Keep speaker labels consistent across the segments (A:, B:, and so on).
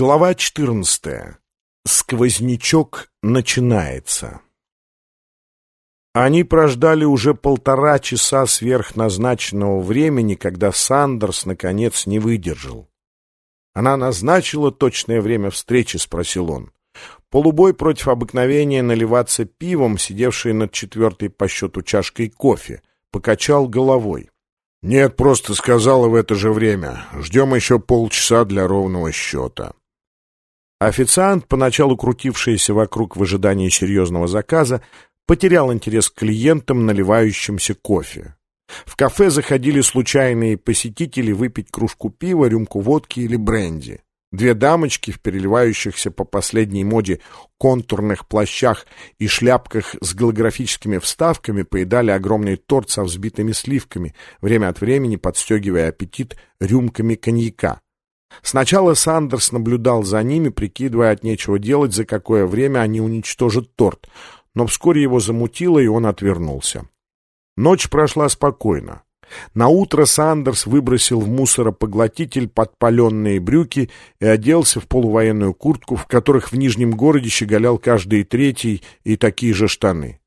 A: Глава 14. Сквознячок начинается. Они прождали уже полтора часа сверхназначенного времени, когда Сандерс, наконец, не выдержал. «Она назначила точное время встречи?» — спросил он. Полубой против обыкновения наливаться пивом, сидевший над четвертой по счету чашкой кофе, покачал головой. «Нет, просто сказала в это же время. Ждем еще полчаса для ровного счета». Официант, поначалу крутившийся вокруг в ожидании серьезного заказа, потерял интерес к клиентам, наливающимся кофе. В кафе заходили случайные посетители выпить кружку пива, рюмку водки или бренди. Две дамочки в переливающихся по последней моде контурных плащах и шляпках с голографическими вставками поедали огромный торт со взбитыми сливками, время от времени подстегивая аппетит рюмками коньяка. Сначала Сандерс наблюдал за ними, прикидывая от нечего делать, за какое время они уничтожат торт, но вскоре его замутило, и он отвернулся. Ночь прошла спокойно. На утро Сандерс выбросил в мусоропоглотитель подпаленные брюки и оделся в полувоенную куртку, в которых в Нижнем городе щеголял каждый третий и такие же штаны.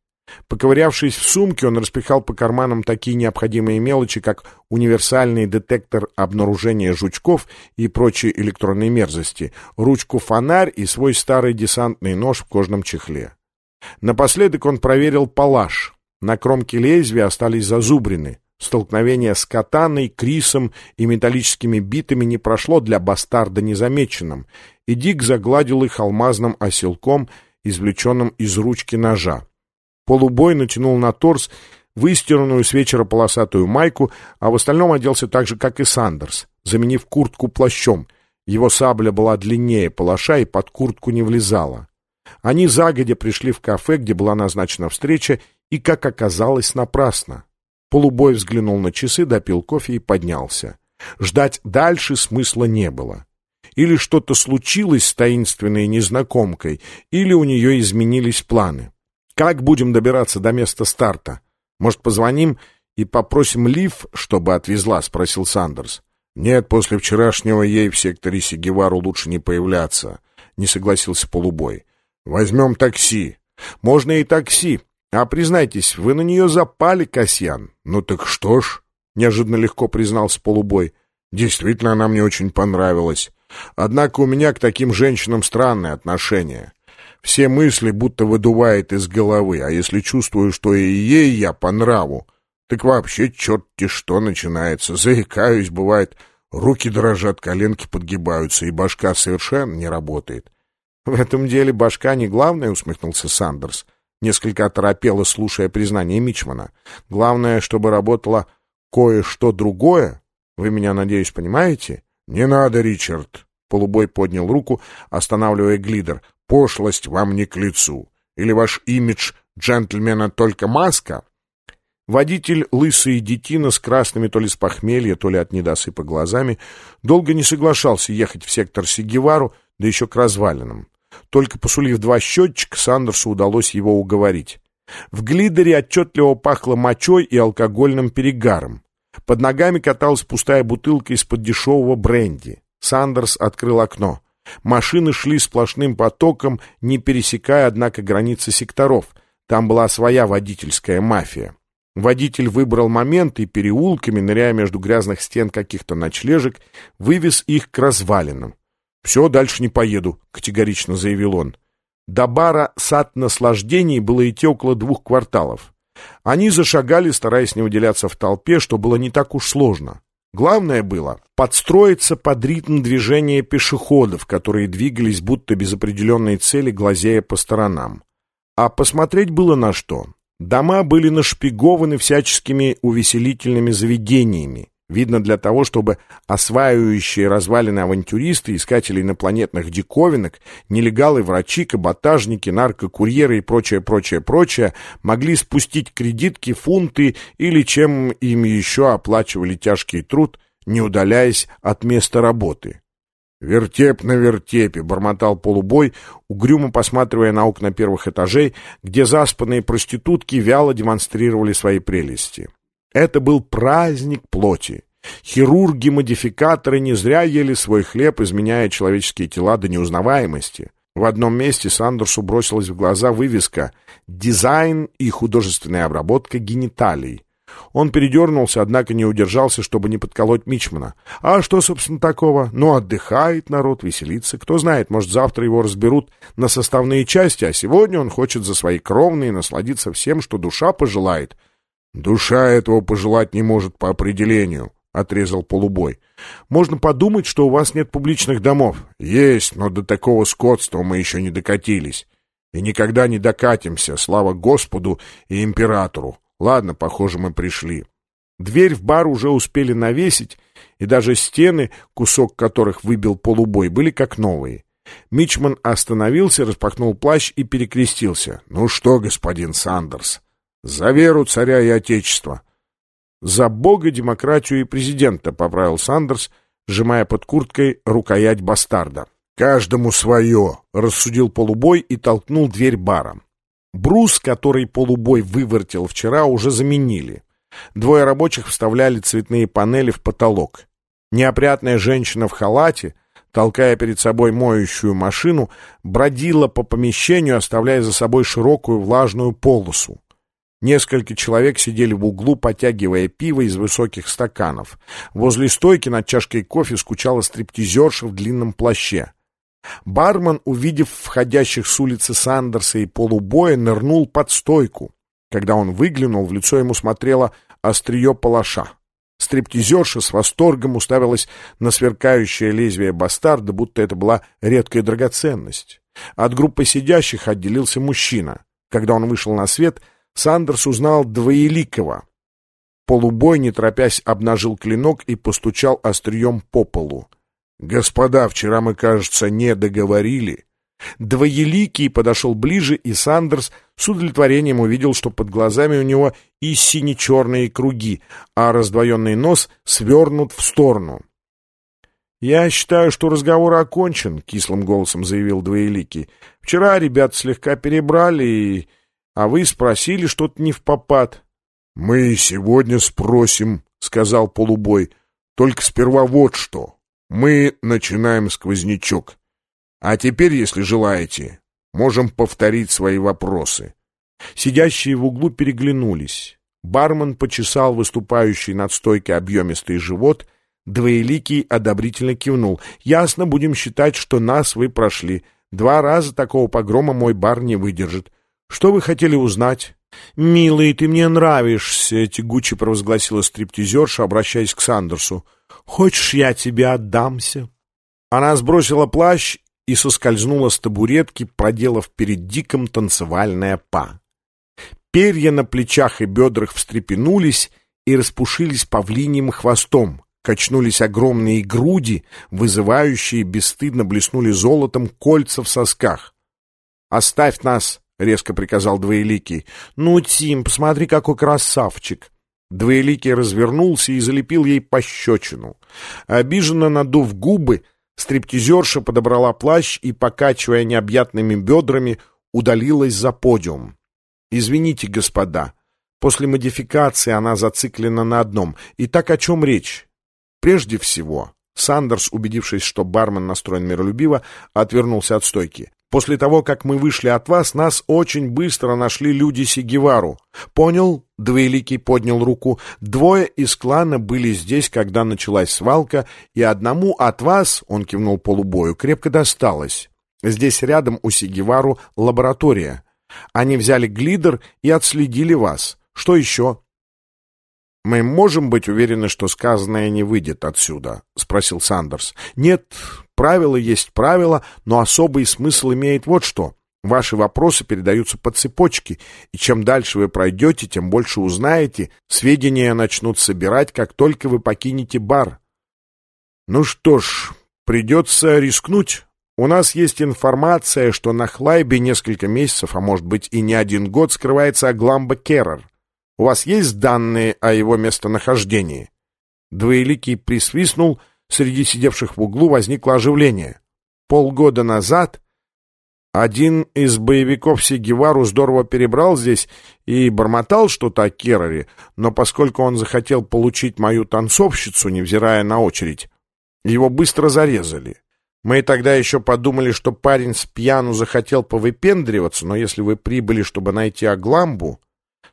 A: Поковырявшись в сумке, он распихал по карманам такие необходимые мелочи, как универсальный детектор обнаружения жучков и прочие электронные мерзости, ручку-фонарь и свой старый десантный нож в кожном чехле. Напоследок он проверил палаш. На кромке лезвия остались зазубрины. Столкновение с катаной, крисом и металлическими битами не прошло для бастарда незамеченным, и Дик загладил их алмазным оселком, извлеченным из ручки ножа. Полубой натянул на торс выстиранную с вечера полосатую майку, а в остальном оделся так же, как и Сандерс, заменив куртку плащом. Его сабля была длиннее палаша и под куртку не влезала. Они загодя пришли в кафе, где была назначена встреча, и, как оказалось, напрасно. Полубой взглянул на часы, допил кофе и поднялся. Ждать дальше смысла не было. Или что-то случилось с таинственной незнакомкой, или у нее изменились планы. Как будем добираться до места старта? Может, позвоним и попросим Лив, чтобы отвезла?» — спросил Сандерс. «Нет, после вчерашнего ей в секторе Сигевару лучше не появляться», — не согласился Полубой. «Возьмем такси». «Можно и такси. А признайтесь, вы на нее запали, Касьян». «Ну так что ж», — неожиданно легко признался Полубой. «Действительно, она мне очень понравилась. Однако у меня к таким женщинам странное отношение. Все мысли будто выдувает из головы, а если чувствую, что и ей я по нраву, так вообще черти что начинается. Заикаюсь, бывает, руки дрожат, коленки подгибаются, и башка совершенно не работает. — В этом деле башка не главное, — усмехнулся Сандерс, несколько оторопело, слушая признание Мичмана. — Главное, чтобы работало кое-что другое. Вы меня, надеюсь, понимаете? — Не надо, Ричард. Полубой поднял руку, останавливая глидер. Пошлость вам не к лицу. Или ваш имидж джентльмена только маска? Водитель, лысый детина с красными то ли с похмелья, то ли от недосыпа глазами, долго не соглашался ехать в сектор Сигевару, да еще к развалинам. Только посулив два счетчика, Сандерсу удалось его уговорить. В глидере отчетливо пахло мочой и алкогольным перегаром. Под ногами каталась пустая бутылка из-под дешевого бренди. Сандерс открыл окно. Машины шли сплошным потоком, не пересекая, однако, границы секторов. Там была своя водительская мафия. Водитель выбрал момент и переулками, ныряя между грязных стен каких-то ночлежек, вывез их к развалинам. «Все, дальше не поеду», — категорично заявил он. До бара «Сад наслаждений» было идти около двух кварталов. Они зашагали, стараясь не выделяться в толпе, что было не так уж сложно. Главное было подстроиться под ритм движения пешеходов, которые двигались будто без определенной цели, глазея по сторонам. А посмотреть было на что. Дома были нашпигованы всяческими увеселительными заведениями, Видно для того, чтобы осваивающие развалины авантюристы, искатели инопланетных диковинок, нелегалы, врачи, каботажники, наркокурьеры и прочее, прочее, прочее могли спустить кредитки, фунты или чем им еще оплачивали тяжкий труд, не удаляясь от места работы. «Вертеп на вертепе», — бормотал полубой, угрюмо посматривая на окна первых этажей, где заспанные проститутки вяло демонстрировали свои прелести. Это был праздник плоти. Хирурги-модификаторы не зря ели свой хлеб, изменяя человеческие тела до неузнаваемости. В одном месте Сандерсу бросилась в глаза вывеска «Дизайн и художественная обработка гениталий». Он передернулся, однако не удержался, чтобы не подколоть Мичмана. А что, собственно, такого? Ну, отдыхает народ, веселится. Кто знает, может, завтра его разберут на составные части, а сегодня он хочет за свои кровные насладиться всем, что душа пожелает. Душа этого пожелать не может по определению. — отрезал полубой. «Можно подумать, что у вас нет публичных домов». «Есть, но до такого скотства мы еще не докатились. И никогда не докатимся, слава Господу и императору. Ладно, похоже, мы пришли». Дверь в бар уже успели навесить, и даже стены, кусок которых выбил полубой, были как новые. Мичман остановился, распахнул плащ и перекрестился. «Ну что, господин Сандерс, за веру царя и отечества!» «За Бога, демократию и президента», — поправил Сандерс, сжимая под курткой рукоять бастарда. «Каждому свое», — рассудил полубой и толкнул дверь бара. Брус, который полубой вывертел вчера, уже заменили. Двое рабочих вставляли цветные панели в потолок. Неопрятная женщина в халате, толкая перед собой моющую машину, бродила по помещению, оставляя за собой широкую влажную полосу. Несколько человек сидели в углу, потягивая пиво из высоких стаканов. Возле стойки над чашкой кофе скучала стриптизерша в длинном плаще. Бармен, увидев входящих с улицы Сандерса и полубоя, нырнул под стойку. Когда он выглянул, в лицо ему смотрело острие палаша. Стриптизерша с восторгом уставилась на сверкающее лезвие бастарда, будто это была редкая драгоценность. От группы сидящих отделился мужчина. Когда он вышел на свет, Сандерс узнал Двоеликого. Полубой, не торопясь, обнажил клинок и постучал острием по полу. «Господа, вчера мы, кажется, не договорили». Двоеликий подошел ближе, и Сандерс с удовлетворением увидел, что под глазами у него и сине-черные круги, а раздвоенный нос свернут в сторону. «Я считаю, что разговор окончен», — кислым голосом заявил Двоеликий. «Вчера ребят слегка перебрали, и а вы спросили что-то не в попад. — Мы сегодня спросим, — сказал полубой. — Только сперва вот что. Мы начинаем сквознячок. А теперь, если желаете, можем повторить свои вопросы. Сидящие в углу переглянулись. Бармен почесал выступающий над стойкой объемистый живот, Двоеликий одобрительно кивнул. «Ясно, будем считать, что нас вы прошли. Два раза такого погрома мой бар не выдержит. «Что вы хотели узнать?» «Милый, ты мне нравишься», — тягуче провозгласила стриптизерша, обращаясь к Сандерсу. «Хочешь, я тебе отдамся?» Она сбросила плащ и соскользнула с табуретки, проделав перед Диком танцевальное па. Перья на плечах и бедрах встрепенулись и распушились павлиньим хвостом. Качнулись огромные груди, вызывающие бесстыдно блеснули золотом кольца в сосках. «Оставь нас!» — резко приказал Двоеликий. «Ну, Тим, посмотри, какой красавчик!» Двоеликий развернулся и залепил ей пощечину. Обиженно надув губы, стриптизерша подобрала плащ и, покачивая необъятными бедрами, удалилась за подиум. «Извините, господа, после модификации она зациклена на одном. И так о чем речь? Прежде всего...» Сандерс, убедившись, что бармен настроен миролюбиво, отвернулся от стойки. После того, как мы вышли от вас, нас очень быстро нашли люди Сигевару. Понял? Двоеликий поднял руку. Двое из клана были здесь, когда началась свалка, и одному от вас, он кивнул полубою, крепко досталось. Здесь рядом у Сигевару лаборатория. Они взяли глидер и отследили вас. Что еще? «Мы можем быть уверены, что сказанное не выйдет отсюда?» — спросил Сандерс. «Нет, правило есть правило, но особый смысл имеет вот что. Ваши вопросы передаются по цепочке, и чем дальше вы пройдете, тем больше узнаете. Сведения начнут собирать, как только вы покинете бар». «Ну что ж, придется рискнуть». У нас есть информация, что на Хлайбе несколько месяцев, а может быть и не один год, скрывается Агламба Керрер. У вас есть данные о его местонахождении?» Двоеликий присвистнул, среди сидевших в углу возникло оживление. Полгода назад Один из боевиков Сигевару здорово перебрал здесь и бормотал что-то о Кераре, но поскольку он захотел получить мою танцовщицу, невзирая на очередь, его быстро зарезали. Мы тогда еще подумали, что парень с пьяну захотел повыпендриваться, но если вы прибыли, чтобы найти Агламбу,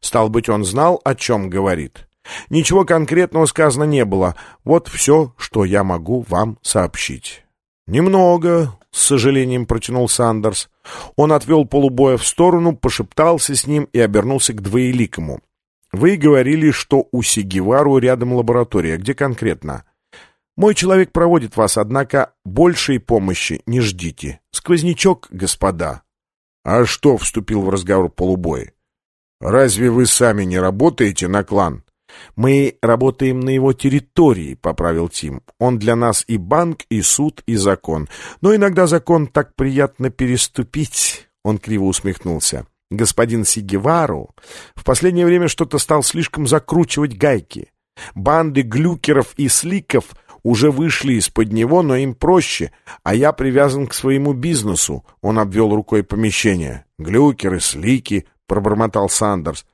A: стал быть, он знал, о чем говорит. Ничего конкретного сказано не было. Вот все, что я могу вам сообщить. «Немного», — с сожалением протянул Сандерс. Он отвел полубоя в сторону, пошептался с ним и обернулся к двоеликому. «Вы говорили, что у Сигевару рядом лаборатория. Где конкретно?» Мой человек проводит вас, однако большей помощи не ждите. Сквознячок, господа. А что, вступил в разговор полубой? Разве вы сами не работаете на клан? Мы работаем на его территории, поправил Тим. Он для нас и банк, и суд, и закон. Но иногда закон так приятно переступить. Он криво усмехнулся. Господин Сигевару в последнее время что-то стал слишком закручивать гайки. Банды глюкеров и сликов — уже вышли из-под него, но им проще, а я привязан к своему бизнесу. Он обвел рукой помещение. Глюкеры, слики, пробормотал Сандерс.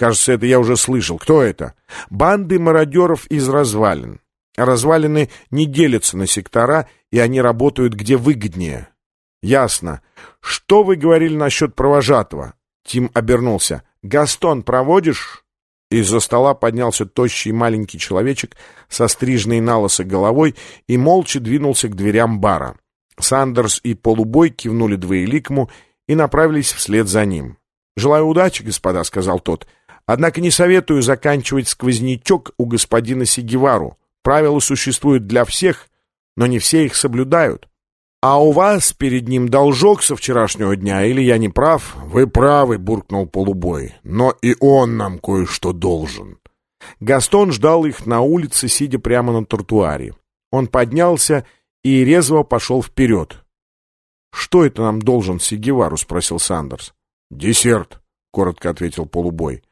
A: Кажется, это я уже слышал. Кто это? Банды мародеров из развалин. Развалины не делятся на сектора, и они работают где выгоднее. Ясно. Что вы говорили насчет провожатого? Тим обернулся. Гастон проводишь? Из-за стола поднялся тощий маленький человечек со стрижной налысо головой и молча двинулся к дверям бара. Сандерс и Полубой кивнули двоеликому и направились вслед за ним. «Желаю удачи, господа», — сказал тот. «Однако не советую заканчивать сквознячок у господина Сигевару. Правила существуют для всех, но не все их соблюдают. «А у вас перед ним должок со вчерашнего дня, или я не прав?»
B: «Вы правы», — буркнул полубой, — «но и он нам кое-что должен».
A: Гастон ждал их на улице, сидя прямо на тротуаре. Он поднялся и резво пошел вперед. «Что это нам должен Сигевару?» — спросил Сандерс.
B: «Десерт», — коротко ответил полубой.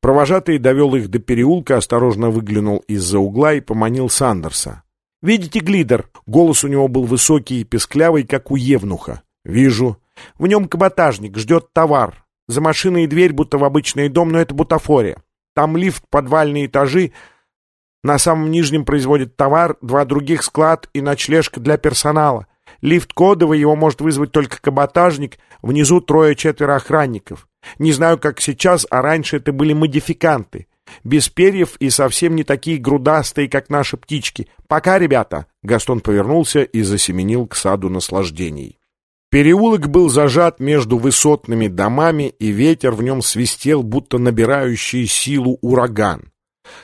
A: Провожатый довел их до переулка, осторожно выглянул из-за угла и поманил Сандерса. «Видите глидер?» Голос у него был высокий и песклявый, как у евнуха. «Вижу. В нем каботажник, ждет товар. За машиной дверь, будто в обычный дом, но это бутафория. Там лифт, подвальные этажи. На самом нижнем производит товар, два других склад и ночлежка для персонала. Лифт кодовый, его может вызвать только каботажник, внизу трое-четверо охранников. Не знаю, как сейчас, а раньше это были модификанты без перьев и совсем не такие грудастые, как наши птички. Пока, ребята!» Гастон повернулся и засеменил к саду наслаждений. Переулок был зажат между высотными домами, и ветер в нем свистел, будто набирающий силу ураган.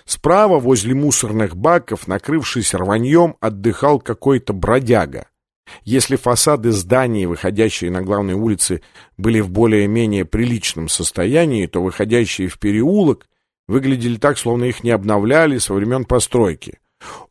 A: Справа, возле мусорных баков, накрывшись рваньем, отдыхал какой-то бродяга. Если фасады зданий, выходящие на главной улице, были в более-менее приличном состоянии, то выходящие в переулок выглядели так, словно их не обновляли со времен постройки.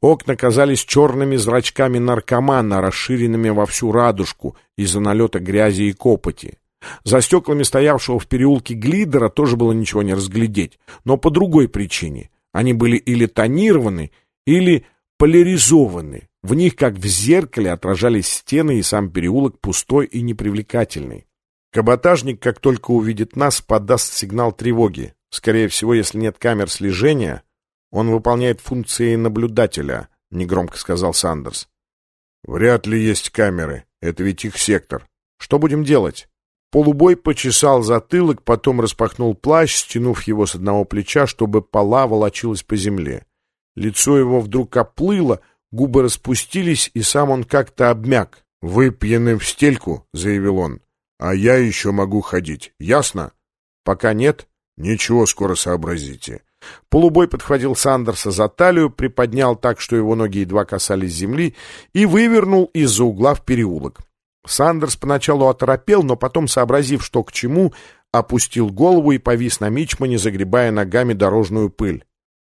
A: Окна казались черными зрачками наркомана, расширенными во всю радужку из-за налета грязи и копоти. За стеклами стоявшего в переулке глидера тоже было ничего не разглядеть, но по другой причине. Они были или тонированы, или поляризованы. В них, как в зеркале, отражались стены и сам переулок пустой и непривлекательный. Каботажник, как только увидит нас, подаст сигнал тревоги. Скорее всего, если нет камер слежения, он выполняет функции наблюдателя, негромко сказал Сандерс.
B: Вряд ли есть камеры. Это ведь их сектор.
A: Что будем делать? Полубой почесал затылок, потом распахнул плащ, стянув его с одного плеча, чтобы пола волочилась по земле. Лицо его вдруг оплыло, губы распустились, и сам он как-то обмяк.
B: «Вы пьяны в стельку», — заявил он, — «а я еще могу ходить. Ясно?»
A: «Пока нет.
B: Ничего, скоро сообразите.
A: Полубой подхватил Сандерса за талию, приподнял так, что его ноги едва касались земли, и вывернул из-за угла в переулок. Сандерс поначалу оторопел, но потом, сообразив, что к чему, опустил голову и повис на мичмане, загребая ногами дорожную пыль.